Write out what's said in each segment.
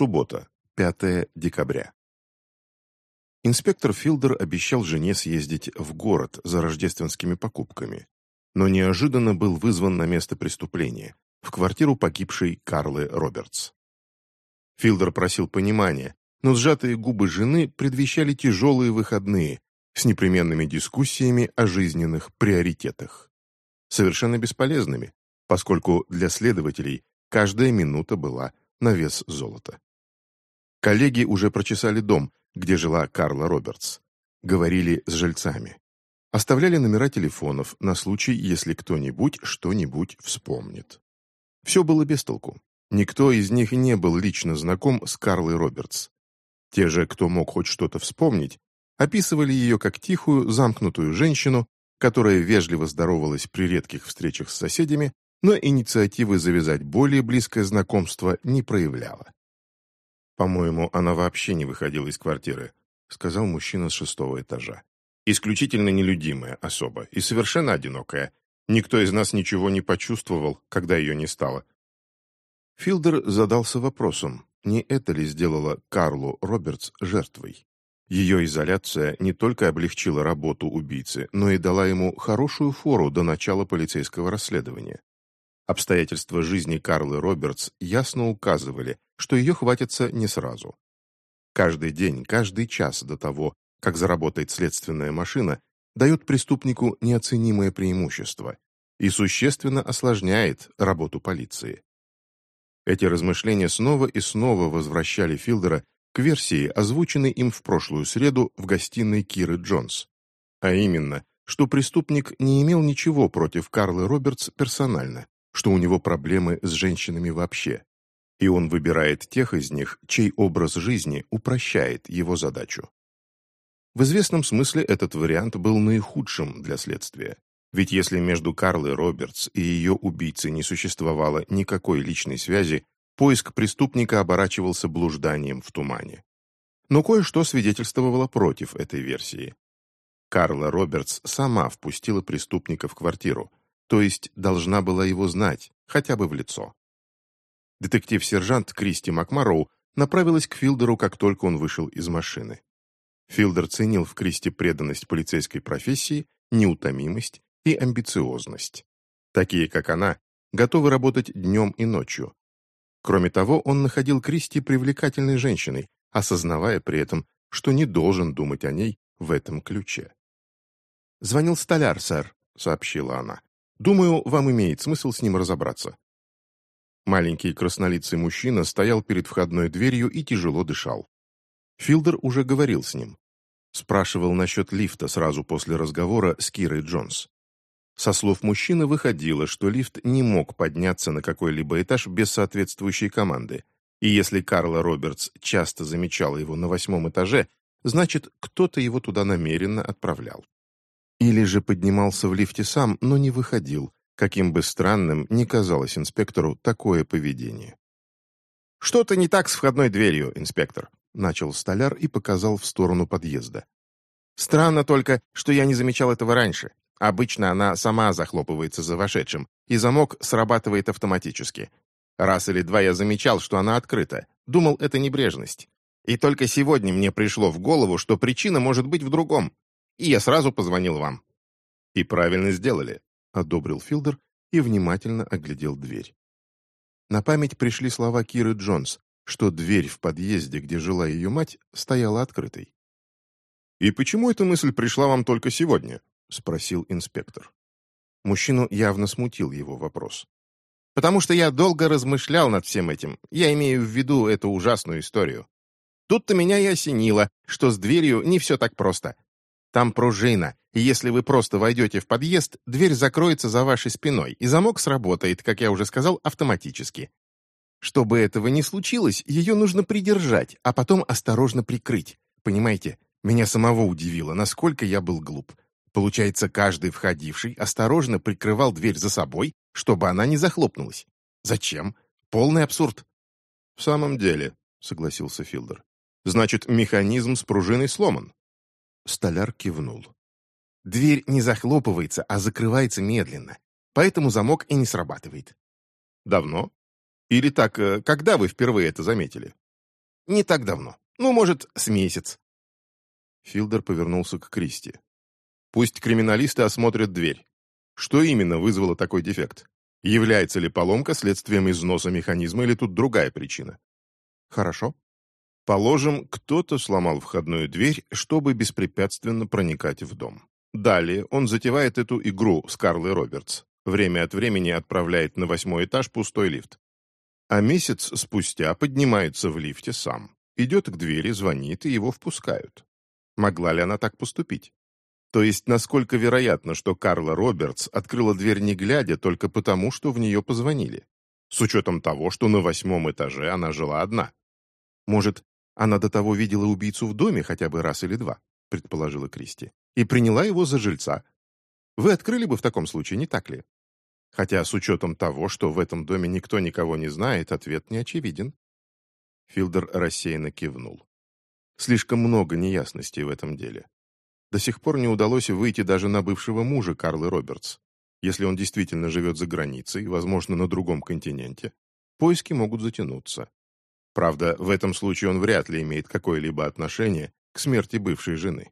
Суббота, 5 декабря. Инспектор Филдер обещал жене съездить в город за рождественскими покупками, но неожиданно был вызван на место преступления, в квартиру погибшей Карлы Робертс. Филдер просил понимания, но сжатые губы жены предвещали тяжелые выходные с непременными дискуссиями о жизненных приоритетах. Совершенно бесполезными, поскольку для следователей каждая минута была на вес золота. Коллеги уже прочесали дом, где жила Карла Робертс. Говорили с жильцами. Оставляли номера телефонов на случай, если кто-нибудь что-нибудь вспомнит. Все было без толку. Никто из них не был лично знаком с Карлой Робертс. Те же, кто мог хоть что-то вспомнить, описывали ее как тихую, замкнутую женщину, которая вежливо здоровалась при редких встречах с соседями, но инициативы завязать более близкое знакомство не проявляла. «По-моему, она вообще не выходила из квартиры», сказал мужчина с шестого этажа. «Исключительно нелюдимая особа и совершенно одинокая. Никто из нас ничего не почувствовал, когда ее не стало». Филдер задался вопросом, не это ли сделала Карлу Робертс жертвой. Ее изоляция не только облегчила работу убийцы, но и дала ему хорошую фору до начала полицейского расследования. Обстоятельства жизни Карлы Робертс ясно указывали, что ее хватится не сразу. Каждый день, каждый час до того, как заработает следственная машина, дает преступнику неоценимое преимущество и существенно осложняет работу полиции. Эти размышления снова и снова возвращали Филдера к версии, озвученной им в прошлую среду в гостиной Киры Джонс. А именно, что преступник не имел ничего против Карлы Робертс персонально, что у него проблемы с женщинами вообще, и он выбирает тех из них, чей образ жизни упрощает его задачу. В известном смысле этот вариант был наихудшим для следствия. Ведь если между Карлой Робертс и ее убийцей не существовало никакой личной связи, поиск преступника оборачивался блужданием в тумане. Но кое-что свидетельствовало против этой версии. Карла Робертс сама впустила преступника в квартиру, то есть должна была его знать, хотя бы в лицо. Детектив-сержант Кристи Макмароу направилась к Филдеру, как только он вышел из машины. Филдер ценил в Кристи преданность полицейской профессии, неутомимость и амбициозность. Такие, как она, готовы работать днем и ночью. Кроме того, он находил Кристи привлекательной женщиной, осознавая при этом, что не должен думать о ней в этом ключе. «Звонил столяр, сэр», — сообщила она. Думаю, вам имеет смысл с ним разобраться». Маленький краснолицый мужчина стоял перед входной дверью и тяжело дышал. Филдер уже говорил с ним. Спрашивал насчет лифта сразу после разговора с Кирой Джонс. Со слов мужчины выходило, что лифт не мог подняться на какой-либо этаж без соответствующей команды, и если Карла Робертс часто замечала его на восьмом этаже, значит, кто-то его туда намеренно отправлял. Или же поднимался в лифте сам, но не выходил, каким бы странным ни казалось инспектору такое поведение. «Что-то не так с входной дверью, инспектор», — начал столяр и показал в сторону подъезда. «Странно только, что я не замечал этого раньше. Обычно она сама захлопывается за вошедшим, и замок срабатывает автоматически. Раз или два я замечал, что она открыта. Думал, это небрежность. И только сегодня мне пришло в голову, что причина может быть в другом и я сразу позвонил вам». «И правильно сделали», — одобрил Филдер и внимательно оглядел дверь. На память пришли слова Киры Джонс, что дверь в подъезде, где жила ее мать, стояла открытой. «И почему эта мысль пришла вам только сегодня?» — спросил инспектор. Мужчину явно смутил его вопрос. «Потому что я долго размышлял над всем этим. Я имею в виду эту ужасную историю. Тут-то меня и осенило, что с дверью не все так просто. Там пружина, и если вы просто войдете в подъезд, дверь закроется за вашей спиной, и замок сработает, как я уже сказал, автоматически. Чтобы этого не случилось, ее нужно придержать, а потом осторожно прикрыть. Понимаете, меня самого удивило, насколько я был глуп. Получается, каждый входивший осторожно прикрывал дверь за собой, чтобы она не захлопнулась. Зачем? Полный абсурд. «В самом деле», — согласился Филдер. «Значит, механизм с пружиной сломан. Столяр кивнул. Дверь не захлопывается, а закрывается медленно, поэтому замок и не срабатывает. Давно? Или так, э, когда вы впервые это заметили? Не так давно. Ну, может, с месяц». Филдер повернулся к Кристи. «Пусть криминалисты осмотрят дверь. Что именно вызвало такой дефект? Является ли поломка следствием износа механизма или тут другая причина?» «Хорошо», Положим, кто-то сломал входную дверь, чтобы беспрепятственно проникать в дом. Далее он затевает эту игру с Карлой Робертс. Время от времени отправляет на восьмой этаж пустой лифт. А месяц спустя поднимается в лифте сам. Идет к двери, звонит, и его впускают. Могла ли она так поступить? То есть, насколько вероятно, что Карла Робертс открыла дверь не глядя только потому, что в нее позвонили? С учетом того, что на восьмом этаже она жила одна. Может, она до того видела убийцу в доме хотя бы раз или два, предположила Кристи, и приняла его за жильца. Вы открыли бы в таком случае, не так ли? Хотя с учетом того, что в этом доме никто никого не знает, ответ не очевиден. Филдер рассеянно кивнул. Слишком много неясностей в этом деле. До сих пор не удалось выйти даже на бывшего мужа Карлы Робертс. Если он действительно живет за границей, возможно, на другом континенте, поиски могут затянуться. Правда, в этом случае он вряд ли имеет какое-либо отношение к смерти бывшей жены.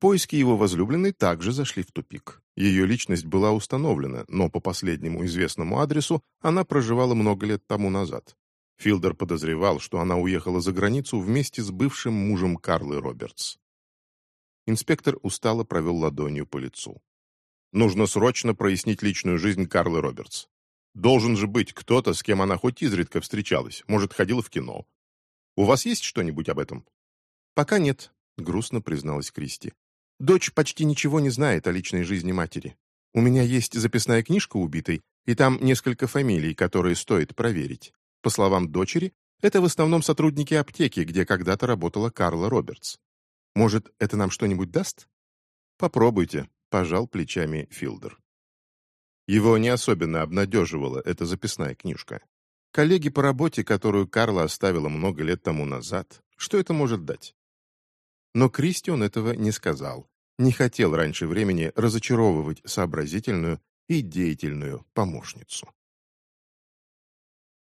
Поиски его возлюбленной также зашли в тупик. Ее личность была установлена, но по последнему известному адресу она проживала много лет тому назад. Филдер подозревал, что она уехала за границу вместе с бывшим мужем Карлы Робертс. Инспектор устало провел ладонью по лицу. «Нужно срочно прояснить личную жизнь Карлы Робертс. Должен же быть кто-то, с кем она хоть изредка встречалась, может, ходила в кино. У вас есть что-нибудь об этом?» «Пока нет», — грустно призналась Кристи. «Дочь почти ничего не знает о личной жизни матери. У меня есть записная книжка убитой, и там несколько фамилий, которые стоит проверить. По словам дочери, это в основном сотрудники аптеки, где когда-то работала Карла Робертс. Может, это нам что-нибудь даст?» «Попробуйте», — пожал плечами Филдер. Его не особенно обнадеживала эта записная книжка. Коллеги по работе, которую Карла оставила много лет тому назад, что это может дать? Но Кристи он этого не сказал, не хотел раньше времени разочаровывать сообразительную и деятельную помощницу.